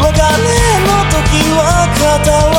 別れの時は片割